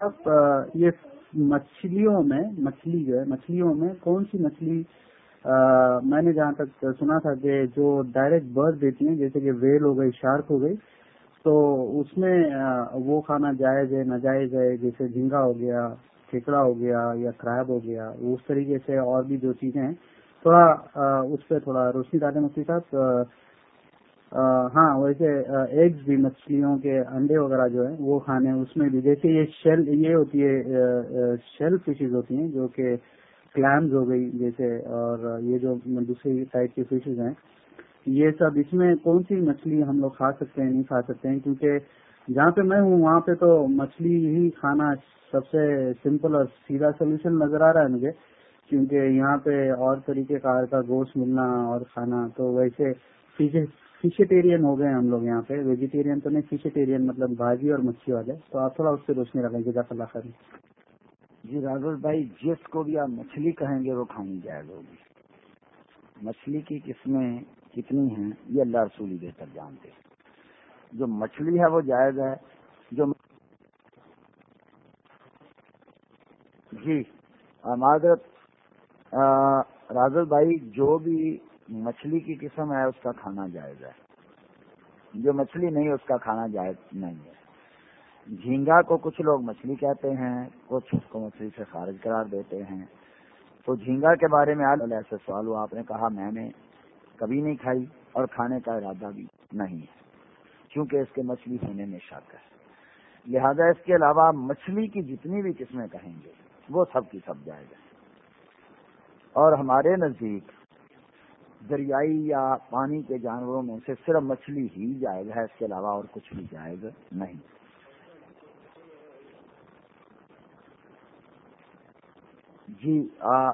اب یہ مچھلیوں میں، مچھلی جو ہے، مچھلیوں میں کون سی مچھلی میں نے جہاں تک سنا تھا کہ جو ڈائریکٹ برڈ دیتی ہیں، جیسے کہ ویل ہو گئی شارک ہو گئی، تو اس میں وہ کھانا جائز ہے، ناجائز ہے، جیسے جھینگا ہو گیا، کھیکڑا ہو گیا یا کریب ہو گیا، اس طریقے سے اور بھی جو چیزیں ہیں، تھوڑا اس پہ تھوڑا روشنی ڈالیں مفتی صاحب ہاں ویسے ایگز بھی مچھلیوں کے انڈے وغیرہ جو ہیں، وہ کھانے اس میں بھی۔ جیسے یہ شیل یہ ہوتی ہے شیل فشز ہوتی ہیں جو کہ کلامز ہو گئی، جیسے، اور یہ جو دوسری ٹائپ کی فشز ہیں۔ یہ سب اس میں کون سی مچھلی ہم لوگ کھا سکتے ہیں، نہیں کھا سکتے ہیں؟ کیونکہ جہاں پہ میں ہوں، وہاں پہ تو مچھلی ہی کھانا سب سے سمپل اور سیدھا سولوشن نظر آ رہا ہے مجھے۔ کیونکہ یہاں پہ اور طریقے کار کا گوشت ملنا اور کھانا، تو ویسے فشیٹیرین ہو گئے ہم لوگ یہاں پہ۔ ویجیٹیرین تو نہیں فشیٹیرین مطلب بھاجی اور مچھلی والے۔ تو آپ تھوڑا اس سے روشنی رکھیں۔ جزاک اللہ خیر۔ جی راجل بھائی، جس کو بھی آپ مچھلی کہیں گے، وہ کھانی جائز ہوگی مچھلی کی قسمیں کتنی ہیں، یہ اللہ رسولی بہتر جانتے ہیں۔ جو مچھلی ہے، وہ جائز ہے۔ جو جی معذرت راجل بھائی، جو بھی مچھلی کی قسم ہے، اس کا کھانا جائز ہے۔ جو مچھلی نہیں، اس کا کھانا جائز نہیں ہے۔ جھینگا کو کچھ لوگ مچھلی کہتے ہیں، کچھ اس کو مچھلی سے خارج قرار دیتے ہیں۔ تو جھینگا کے بارے میں آج ایسے سوال ہوا۔ آپ نے کہا، میں نے کبھی نہیں کھائی اور کھانے کا ارادہ بھی نہیں ہے، کیونکہ اس کے مچھلی ہونے میں شک ہے۔ لہذا اس کے علاوہ مچھلی کی جتنی بھی قسمیں کہیں گے، وہ سب کی سب جائے گا اور ہمارے نزدیک دریائی یا پانی کے جانوروں میں سے صرف مچھلی ہی جائز ہے اس کے علاوہ اور کچھ بھی جائز نہیں۔ جی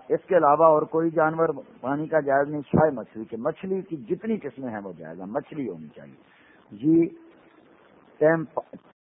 اس کے علاوہ اور کوئی جانور پانی کا جائز نہیں، سوائے مچھلی کے۔ مچھلی کی جتنی قسمیں ہیں وہ جائز ہے مچھلی ہونی چاہیے۔ جی ٹائم